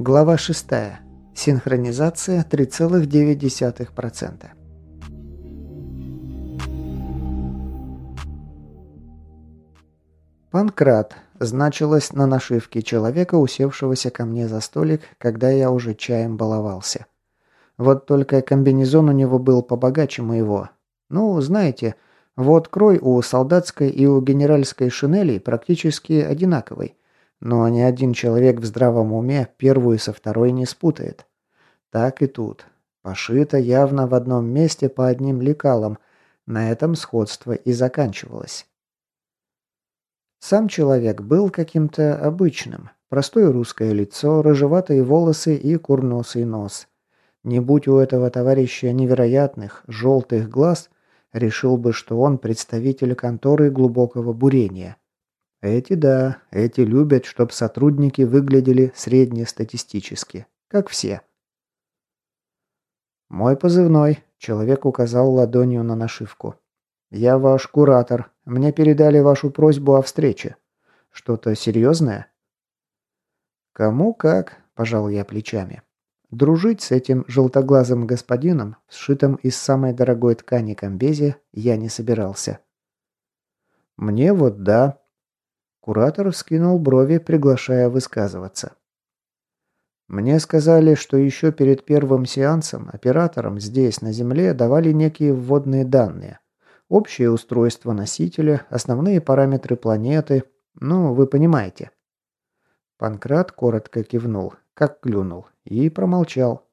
Глава 6. Синхронизация 3,9%. Панкрат значилось на нашивке человека, усевшегося ко мне за столик, когда я уже чаем баловался. Вот только комбинезон у него был побогаче моего. Ну, знаете, вот крой у солдатской и у генеральской шинелей практически одинаковый. Но ни один человек в здравом уме первую со второй не спутает. Так и тут. Пошито явно в одном месте по одним лекалам. На этом сходство и заканчивалось. Сам человек был каким-то обычным. Простое русское лицо, рыжеватые волосы и курносый нос. Не будь у этого товарища невероятных, желтых глаз, решил бы, что он представитель конторы глубокого бурения. Эти да, эти любят, чтобы сотрудники выглядели среднестатистически, как все. Мой позывной, человек указал ладонью на нашивку. Я ваш куратор. Мне передали вашу просьбу о встрече. Что-то серьезное? Кому как, пожал я плечами. Дружить с этим желтоглазым господином, сшитым из самой дорогой ткани комбезе, я не собирался. Мне вот да, Куратор вскинул брови, приглашая высказываться. Мне сказали, что еще перед первым сеансом операторам здесь, на Земле, давали некие вводные данные. Общее устройство носителя, основные параметры планеты. Ну, вы понимаете. Панкрат коротко кивнул, как клюнул, и промолчал.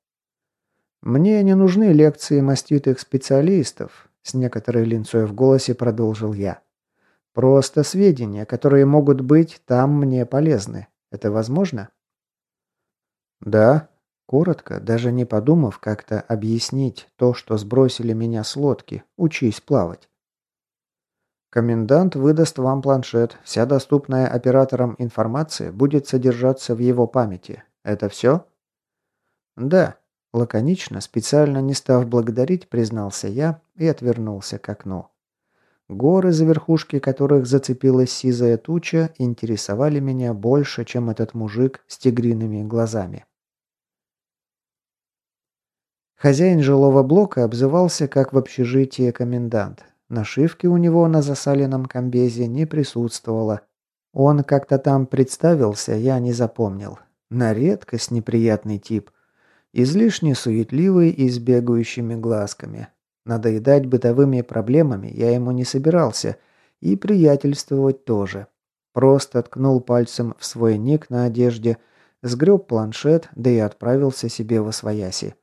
«Мне не нужны лекции маститых специалистов», с некоторой линцой в голосе продолжил я. Просто сведения, которые могут быть там мне полезны. Это возможно? Да. Коротко, даже не подумав как-то объяснить то, что сбросили меня с лодки. Учись плавать. Комендант выдаст вам планшет. Вся доступная операторам информация будет содержаться в его памяти. Это все? Да. Лаконично, специально не став благодарить, признался я и отвернулся к окну. Горы, за верхушки которых зацепилась сизая туча, интересовали меня больше, чем этот мужик с тигриными глазами. Хозяин жилого блока обзывался как в общежитии комендант. Нашивки у него на засаленном комбезе не присутствовало. Он как-то там представился, я не запомнил. На редкость неприятный тип. Излишне суетливый и с бегающими глазками. Надоедать бытовыми проблемами я ему не собирался, и приятельствовать тоже. Просто ткнул пальцем в свой ник на одежде, сгреб планшет, да и отправился себе во свояси.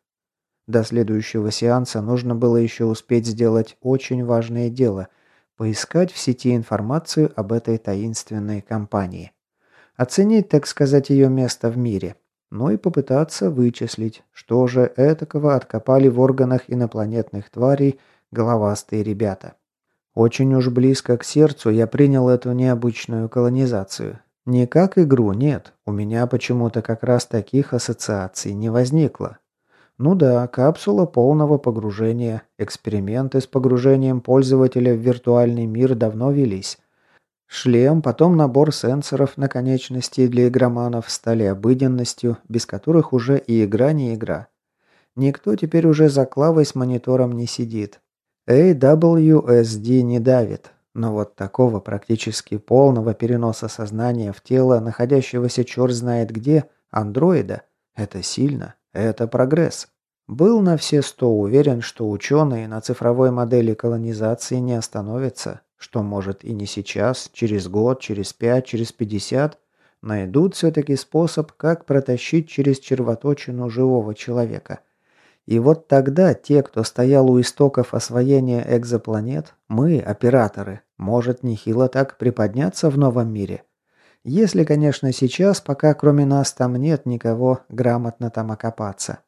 До следующего сеанса нужно было еще успеть сделать очень важное дело – поискать в сети информацию об этой таинственной компании. Оценить, так сказать, ее место в мире – ну и попытаться вычислить, что же этакого откопали в органах инопланетных тварей головастые ребята. Очень уж близко к сердцу я принял эту необычную колонизацию. Не как игру, нет, у меня почему-то как раз таких ассоциаций не возникло. Ну да, капсула полного погружения, эксперименты с погружением пользователя в виртуальный мир давно велись. Шлем, потом набор сенсоров на конечности для игроманов стали обыденностью, без которых уже и игра не игра. Никто теперь уже за клавой с монитором не сидит. AWSD не давит, но вот такого практически полного переноса сознания в тело, находящегося черт знает где, андроида, это сильно, это прогресс. Был на все сто уверен, что ученые на цифровой модели колонизации не остановятся, что, может, и не сейчас, через год, через пять, через пятьдесят, найдут все-таки способ, как протащить через червоточину живого человека. И вот тогда те, кто стоял у истоков освоения экзопланет, мы, операторы, может нехило так приподняться в новом мире. Если, конечно, сейчас, пока кроме нас там нет никого, грамотно там окопаться.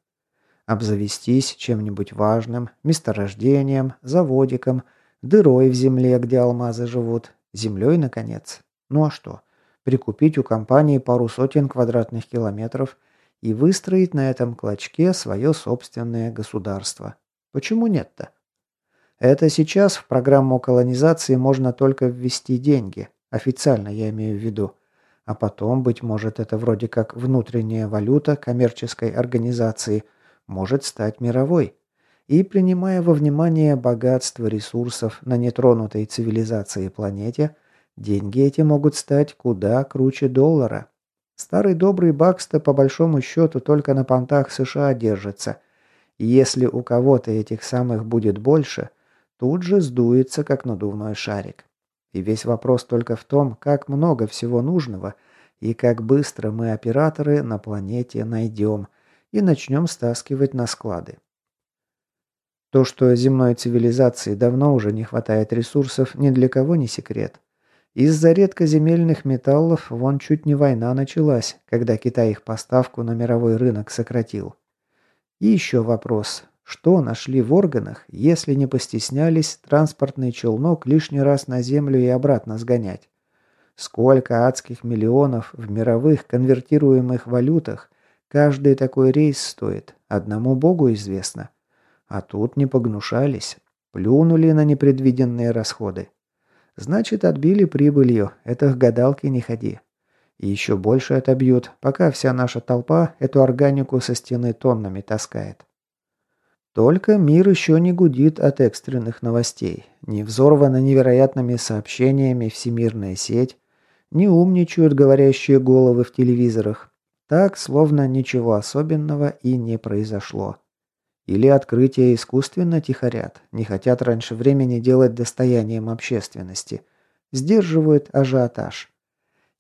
Обзавестись чем-нибудь важным, месторождением, заводиком – Дырой в земле, где алмазы живут. Землей, наконец. Ну а что? Прикупить у компании пару сотен квадратных километров и выстроить на этом клочке свое собственное государство. Почему нет-то? Это сейчас в программу колонизации можно только ввести деньги. Официально я имею в виду. А потом, быть может, это вроде как внутренняя валюта коммерческой организации может стать мировой. И принимая во внимание богатство ресурсов на нетронутой цивилизации планете, деньги эти могут стать куда круче доллара. Старый добрый Бакста по большому счету только на понтах США держится. И если у кого-то этих самых будет больше, тут же сдуется, как надувной шарик. И весь вопрос только в том, как много всего нужного и как быстро мы операторы на планете найдем и начнем стаскивать на склады. То, что земной цивилизации давно уже не хватает ресурсов, ни для кого не секрет. Из-за редкоземельных металлов вон чуть не война началась, когда Китай их поставку на мировой рынок сократил. И еще вопрос. Что нашли в органах, если не постеснялись транспортный челнок лишний раз на землю и обратно сгонять? Сколько адских миллионов в мировых конвертируемых валютах каждый такой рейс стоит, одному богу известно. А тут не погнушались, плюнули на непредвиденные расходы. Значит, отбили прибылью, это к гадалке не ходи. И еще больше отобьют, пока вся наша толпа эту органику со стены тоннами таскает. Только мир еще не гудит от экстренных новостей, не взорвана невероятными сообщениями всемирная сеть, не умничают говорящие головы в телевизорах. Так, словно ничего особенного и не произошло. Или открытия искусственно тихорят, не хотят раньше времени делать достоянием общественности. Сдерживают ажиотаж.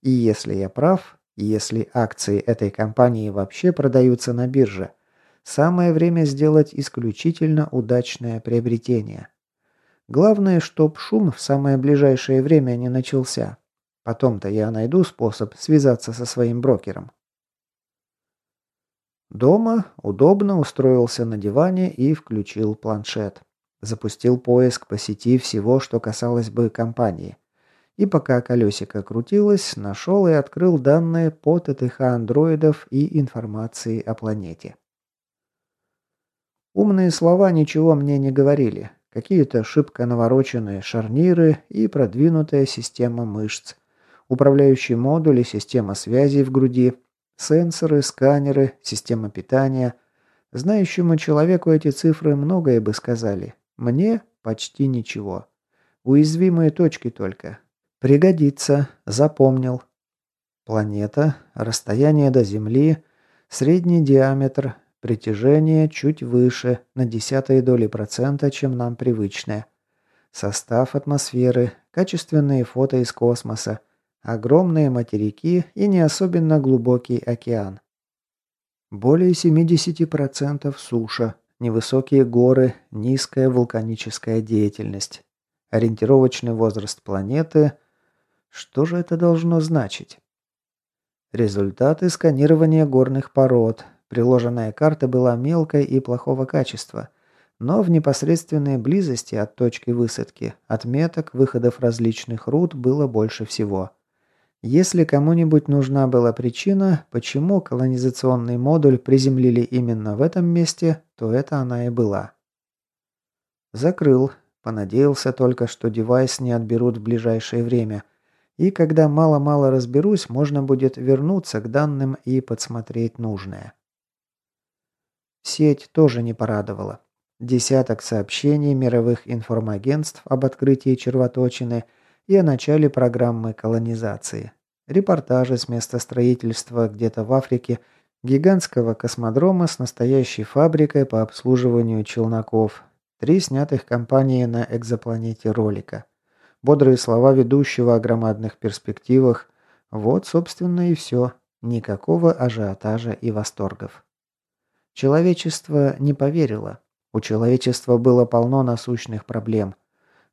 И если я прав, если акции этой компании вообще продаются на бирже – Самое время сделать исключительно удачное приобретение. Главное, чтоб шум в самое ближайшее время не начался. Потом-то я найду способ связаться со своим брокером. Дома удобно устроился на диване и включил планшет. Запустил поиск по сети всего, что касалось бы компании. И пока колесико крутилось, нашел и открыл данные по ТТХ андроидов и информации о планете. Умные слова ничего мне не говорили. Какие-то шибко навороченные шарниры и продвинутая система мышц. Управляющий модуль и система связи в груди. Сенсоры, сканеры, система питания. Знающему человеку эти цифры многое бы сказали. Мне почти ничего. Уязвимые точки только. Пригодится. Запомнил. Планета, расстояние до Земли, средний диаметр, Притяжение чуть выше, на десятые доли процента, чем нам привычное. Состав атмосферы, качественные фото из космоса, огромные материки и не особенно глубокий океан. Более 70% суша, невысокие горы, низкая вулканическая деятельность. Ориентировочный возраст планеты. Что же это должно значить? Результаты сканирования горных пород, Приложенная карта была мелкой и плохого качества, но в непосредственной близости от точки высадки отметок выходов различных рут было больше всего. Если кому-нибудь нужна была причина, почему колонизационный модуль приземлили именно в этом месте, то это она и была. Закрыл. Понадеялся только, что девайс не отберут в ближайшее время. И когда мало-мало разберусь, можно будет вернуться к данным и подсмотреть нужное. Сеть тоже не порадовала. Десяток сообщений мировых информагентств об открытии червоточины и о начале программы колонизации. Репортажи с места строительства где-то в Африке гигантского космодрома с настоящей фабрикой по обслуживанию челноков. Три снятых компанией на экзопланете ролика. Бодрые слова ведущего о громадных перспективах. Вот, собственно, и все. Никакого ажиотажа и восторгов. Человечество не поверило. У человечества было полно насущных проблем.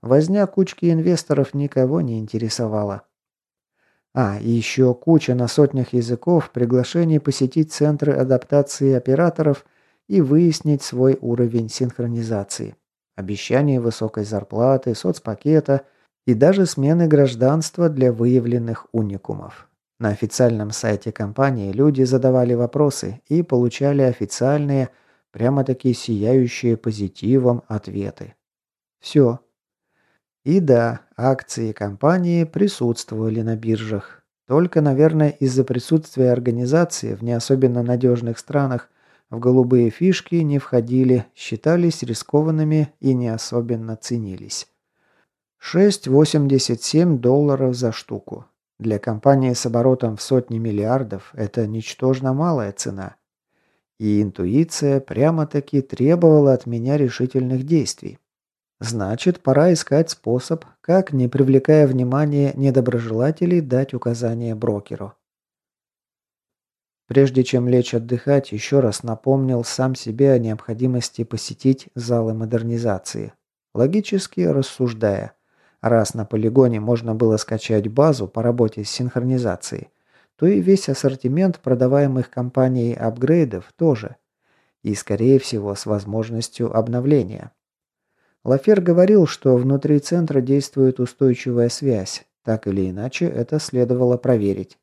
Возня кучки инвесторов никого не интересовала. А, еще куча на сотнях языков приглашений посетить центры адаптации операторов и выяснить свой уровень синхронизации. Обещание высокой зарплаты, соцпакета и даже смены гражданства для выявленных уникумов. На официальном сайте компании люди задавали вопросы и получали официальные, прямо-таки сияющие позитивом ответы. Все. И да, акции компании присутствовали на биржах. Только, наверное, из-за присутствия организации в не особенно надежных странах в голубые фишки не входили, считались рискованными и не особенно ценились. 6,87 долларов за штуку. Для компании с оборотом в сотни миллиардов это ничтожно малая цена. И интуиция прямо-таки требовала от меня решительных действий. Значит, пора искать способ, как, не привлекая внимания недоброжелателей, дать указание брокеру. Прежде чем лечь отдыхать, еще раз напомнил сам себе о необходимости посетить залы модернизации. Логически рассуждая, раз на полигоне можно было скачать базу по работе с синхронизацией, то и весь ассортимент продаваемых компанией апгрейдов тоже. И, скорее всего, с возможностью обновления. Лафер говорил, что внутри центра действует устойчивая связь. Так или иначе, это следовало проверить.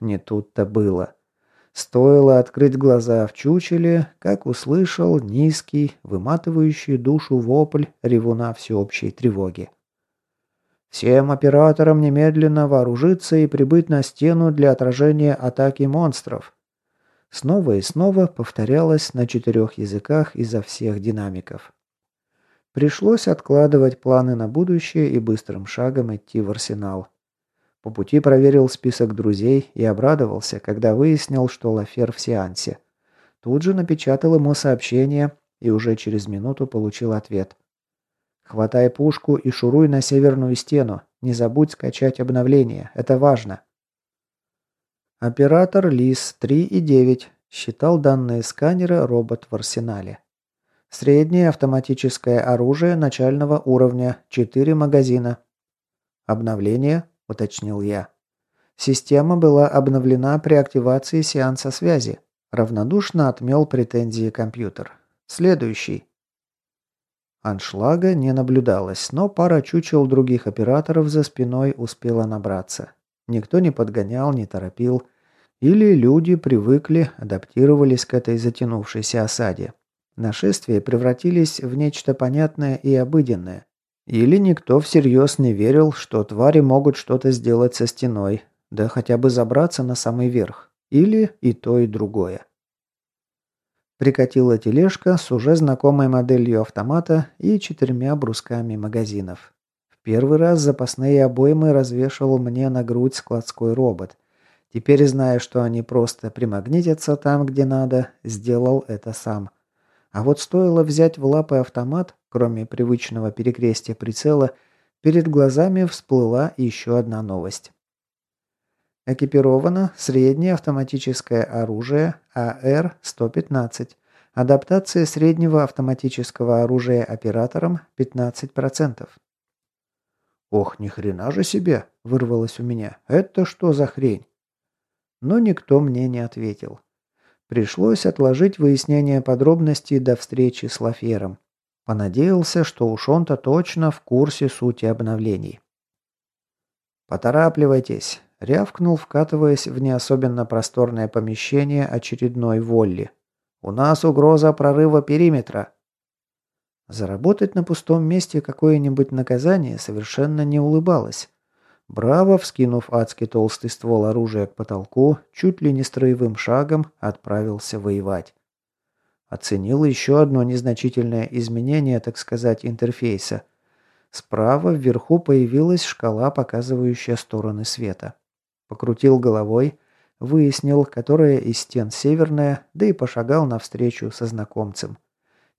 Не тут-то было. Стоило открыть глаза в чучеле, как услышал низкий, выматывающий душу вопль ревуна всеобщей тревоги. «Всем операторам немедленно вооружиться и прибыть на стену для отражения атаки монстров». Снова и снова повторялось на четырех языках изо всех динамиков. Пришлось откладывать планы на будущее и быстрым шагом идти в арсенал. По пути проверил список друзей и обрадовался, когда выяснил, что Лафер в сеансе. Тут же напечатал ему сообщение и уже через минуту получил ответ. «Хватай пушку и шуруй на северную стену. Не забудь скачать обновление. Это важно». Оператор ЛИС 3 и 9 считал данные сканера робот в арсенале. Среднее автоматическое оружие начального уровня, 4 магазина. Обновление, уточнил я. Система была обновлена при активации сеанса связи. Равнодушно отмел претензии компьютер. Следующий. Аншлага не наблюдалось, но пара чучел других операторов за спиной успела набраться. Никто не подгонял, не торопил. Или люди привыкли, адаптировались к этой затянувшейся осаде. Нашествия превратились в нечто понятное и обыденное. Или никто всерьез не верил, что твари могут что-то сделать со стеной, да хотя бы забраться на самый верх. Или и то, и другое. Прикатила тележка с уже знакомой моделью автомата и четырьмя брусками магазинов. В первый раз запасные обоймы развешивал мне на грудь складской робот. Теперь, зная, что они просто примагнитятся там, где надо, сделал это сам – а вот стоило взять в лапы автомат, кроме привычного перекрестия прицела, перед глазами всплыла еще одна новость. Экипировано среднее автоматическое оружие АР-115. Адаптация среднего автоматического оружия оператором 15%. «Ох, ни хрена же себе!» – вырвалось у меня. «Это что за хрень?» Но никто мне не ответил. Пришлось отложить выяснение подробностей до встречи с Лафером. Понадеялся, что уж он-то точно в курсе сути обновлений. «Поторапливайтесь», — рявкнул, вкатываясь в не особенно просторное помещение очередной Волли. «У нас угроза прорыва периметра». Заработать на пустом месте какое-нибудь наказание совершенно не улыбалось. Браво, вскинув адский толстый ствол оружия к потолку, чуть ли не строевым шагом отправился воевать. Оценил еще одно незначительное изменение, так сказать, интерфейса. Справа вверху появилась шкала, показывающая стороны света. Покрутил головой, выяснил, которая из стен северная, да и пошагал навстречу со знакомцем.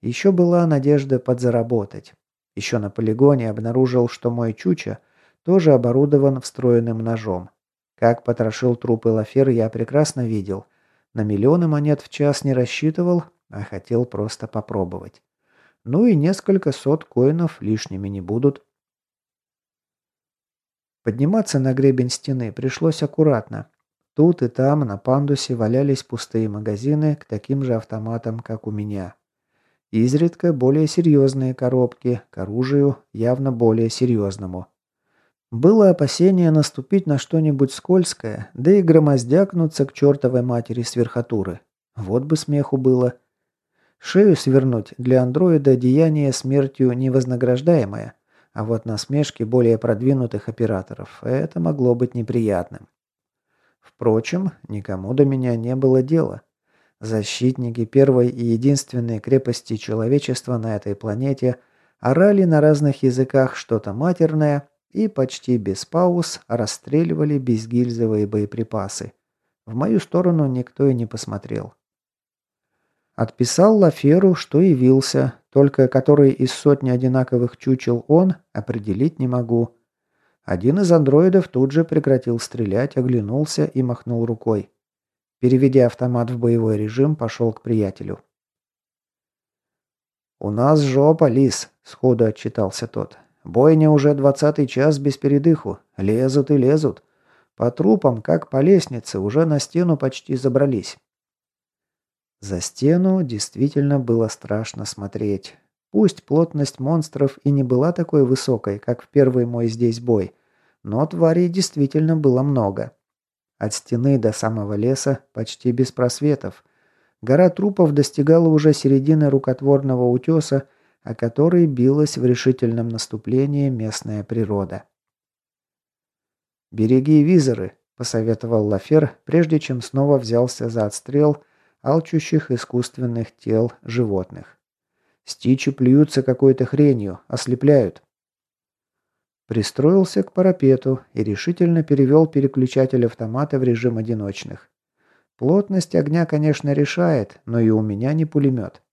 Еще была надежда подзаработать. Еще на полигоне обнаружил, что мой чуча – тоже оборудован встроенным ножом. Как потрошил трупы Лафер, я прекрасно видел. На миллионы монет в час не рассчитывал, а хотел просто попробовать. Ну и несколько сот коинов лишними не будут. Подниматься на гребень стены пришлось аккуратно. Тут и там на пандусе валялись пустые магазины к таким же автоматам, как у меня. Изредка более серьезные коробки, к оружию явно более серьезному. Было опасение наступить на что-нибудь скользкое, да и громоздякнуться к чертовой матери с. Вот бы смеху было. Шею свернуть для андроида деяние смертью невознаграждаемое, а вот насмешки более продвинутых операторов – это могло быть неприятным. Впрочем, никому до меня не было дела. Защитники первой и единственной крепости человечества на этой планете орали на разных языках что-то матерное и почти без пауз расстреливали безгильзовые боеприпасы. В мою сторону никто и не посмотрел. Отписал Лаферу, что явился, только который из сотни одинаковых чучел он, определить не могу. Один из андроидов тут же прекратил стрелять, оглянулся и махнул рукой. Переведя автомат в боевой режим, пошел к приятелю. «У нас жопа, лис», — сходу отчитался тот. «Бойня уже двадцатый час без передыху. Лезут и лезут. По трупам, как по лестнице, уже на стену почти забрались». За стену действительно было страшно смотреть. Пусть плотность монстров и не была такой высокой, как в первый мой здесь бой, но тварей действительно было много. От стены до самого леса почти без просветов. Гора трупов достигала уже середины рукотворного утеса, о который билась в решительном наступлении местная природа. «Береги визоры», – посоветовал Лафер, прежде чем снова взялся за отстрел алчущих искусственных тел животных. «Стичи плюются какой-то хренью, ослепляют». Пристроился к парапету и решительно перевел переключатель автомата в режим одиночных. Плотность огня, конечно, решает, но и у меня не пулемет.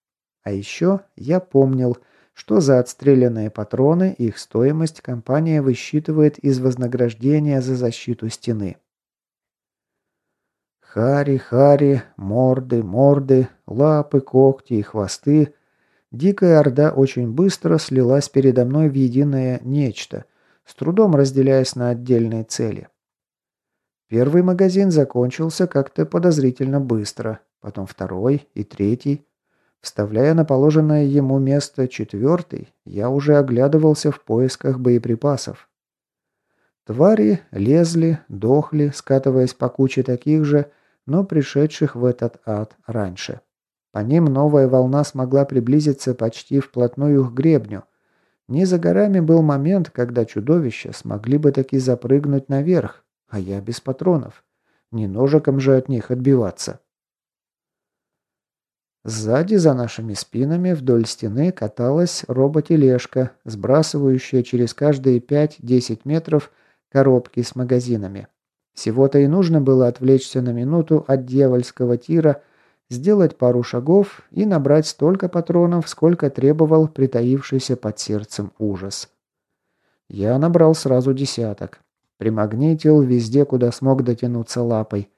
А еще я помнил, что за отстрелянные патроны их стоимость компания высчитывает из вознаграждения за защиту стены. Хари, хари, морды, морды, лапы, когти и хвосты. Дикая орда очень быстро слилась передо мной в единое нечто – с трудом разделяясь на отдельные цели. Первый магазин закончился как-то подозрительно быстро, потом второй и третий. Вставляя на положенное ему место четвертый, я уже оглядывался в поисках боеприпасов. Твари лезли, дохли, скатываясь по куче таких же, но пришедших в этот ад раньше. По ним новая волна смогла приблизиться почти вплотную к гребню – не за горами был момент, когда чудовища смогли бы таки запрыгнуть наверх, а я без патронов. Не ножиком же от них отбиваться. Сзади, за нашими спинами, вдоль стены каталась роботележка, сбрасывающая через каждые 5-10 метров коробки с магазинами. Всего-то и нужно было отвлечься на минуту от дьявольского тира – сделать пару шагов и набрать столько патронов, сколько требовал притаившийся под сердцем ужас. Я набрал сразу десяток. Примагнитил везде, куда смог дотянуться лапой.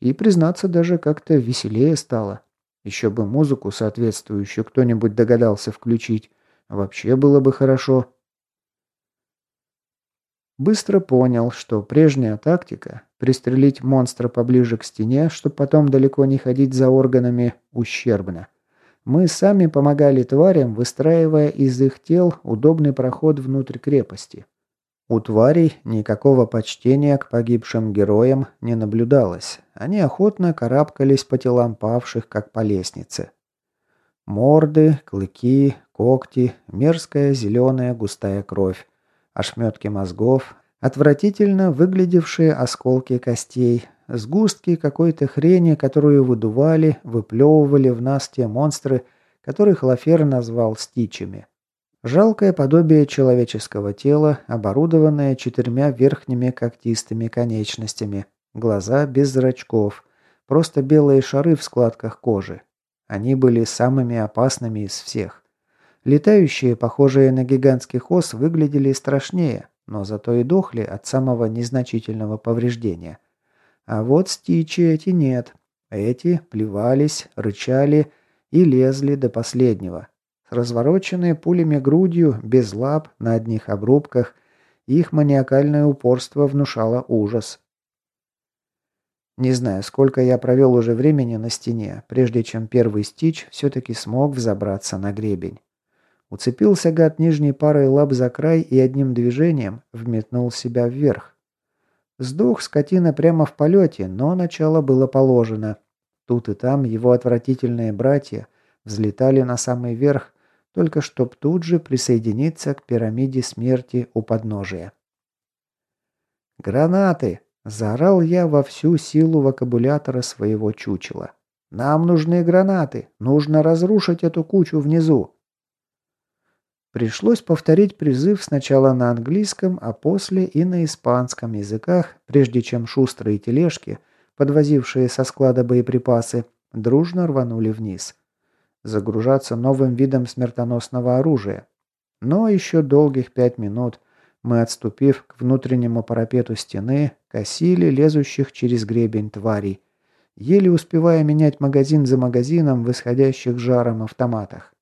И, признаться, даже как-то веселее стало. Еще бы музыку соответствующую кто-нибудь догадался включить. Вообще было бы хорошо. Быстро понял, что прежняя тактика – пристрелить монстра поближе к стене, чтобы потом далеко не ходить за органами – ущербно. Мы сами помогали тварям, выстраивая из их тел удобный проход внутрь крепости. У тварей никакого почтения к погибшим героям не наблюдалось. Они охотно карабкались по телам павших, как по лестнице. Морды, клыки, когти, мерзкая зеленая густая кровь ошметки мозгов, отвратительно выглядевшие осколки костей, сгустки какой-то хрени, которую выдували, выплевывали в нас те монстры, которых Лафер назвал стичами. Жалкое подобие человеческого тела, оборудованное четырьмя верхними когтистыми конечностями, глаза без зрачков, просто белые шары в складках кожи. Они были самыми опасными из всех. Летающие, похожие на гигантских ос, выглядели страшнее, но зато и дохли от самого незначительного повреждения. А вот стичи эти нет. Эти плевались, рычали и лезли до последнего. Развороченные пулями грудью, без лап, на одних обрубках, их маниакальное упорство внушало ужас. Не знаю, сколько я провел уже времени на стене, прежде чем первый стич все-таки смог взобраться на гребень. Уцепился гад нижней парой лап за край и одним движением вметнул себя вверх. Сдох скотина прямо в полете, но начало было положено. Тут и там его отвратительные братья взлетали на самый верх, только чтоб тут же присоединиться к пирамиде смерти у подножия. «Гранаты!» – Заорал я во всю силу вокабулятора своего чучела. «Нам нужны гранаты! Нужно разрушить эту кучу внизу!» Пришлось повторить призыв сначала на английском, а после и на испанском языках, прежде чем шустрые тележки, подвозившие со склада боеприпасы, дружно рванули вниз. Загружаться новым видом смертоносного оружия. Но еще долгих пять минут мы, отступив к внутреннему парапету стены, косили лезущих через гребень тварей, еле успевая менять магазин за магазином в исходящих жаром автоматах.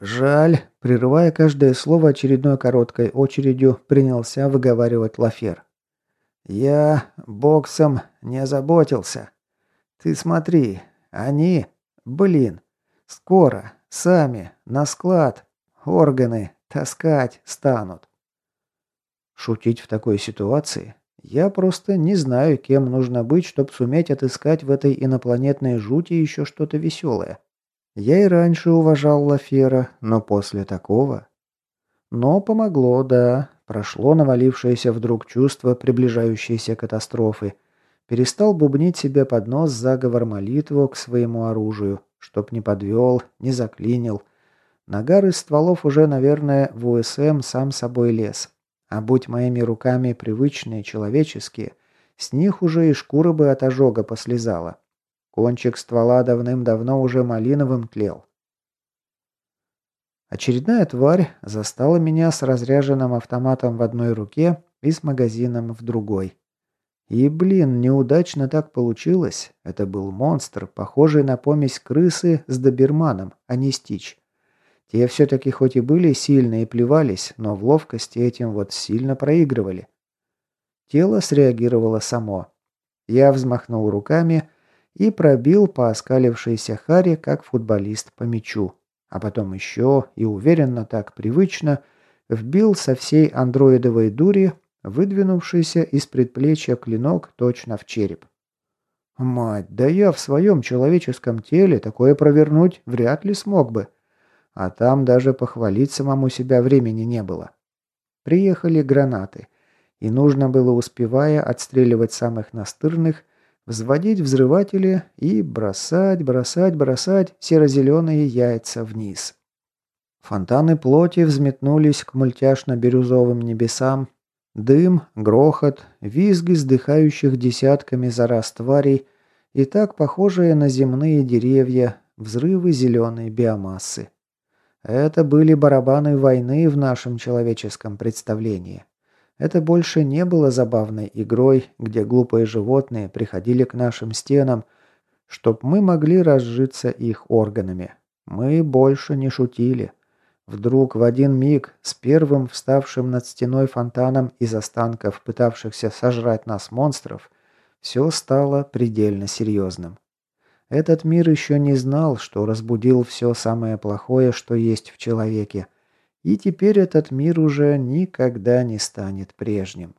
«Жаль», — прерывая каждое слово очередной короткой очередью, принялся выговаривать Лафер. «Я боксом не озаботился. Ты смотри, они, блин, скоро, сами, на склад, органы таскать станут». Шутить в такой ситуации? Я просто не знаю, кем нужно быть, чтобы суметь отыскать в этой инопланетной жути еще что-то веселое. Я и раньше уважал Лафера, но после такого... Но помогло, да. Прошло навалившееся вдруг чувство приближающейся катастрофы. Перестал бубнить себе под нос заговор молитву к своему оружию, чтоб не подвел, не заклинил. Нагар из стволов уже, наверное, в УСМ сам собой лез. А будь моими руками привычные, человеческие, с них уже и шкура бы от ожога послезала. Кончик ствола давным-давно уже малиновым тлел. Очередная тварь застала меня с разряженным автоматом в одной руке и с магазином в другой. И, блин, неудачно так получилось. Это был монстр, похожий на помесь крысы с доберманом, а не стич. Те все-таки хоть и были сильны и плевались, но в ловкости этим вот сильно проигрывали. Тело среагировало само. Я взмахнул руками и пробил по оскалившейся харе, как футболист по мячу. А потом еще и уверенно так привычно вбил со всей андроидовой дури выдвинувшийся из предплечья клинок точно в череп. Мать, да я в своем человеческом теле такое провернуть вряд ли смог бы. А там даже похвалить самому себя времени не было. Приехали гранаты, и нужно было, успевая отстреливать самых настырных, взводить взрыватели и бросать, бросать, бросать серо-зеленые яйца вниз. Фонтаны плоти взметнулись к мультяшно-бирюзовым небесам. Дым, грохот, визги сдыхающих десятками за раз тварей и так похожие на земные деревья, взрывы зеленой биомассы. Это были барабаны войны в нашем человеческом представлении. Это больше не было забавной игрой, где глупые животные приходили к нашим стенам, чтоб мы могли разжиться их органами. Мы больше не шутили. Вдруг в один миг с первым вставшим над стеной фонтаном из останков пытавшихся сожрать нас монстров, все стало предельно серьезным. Этот мир еще не знал, что разбудил все самое плохое, что есть в человеке. И теперь этот мир уже никогда не станет прежним.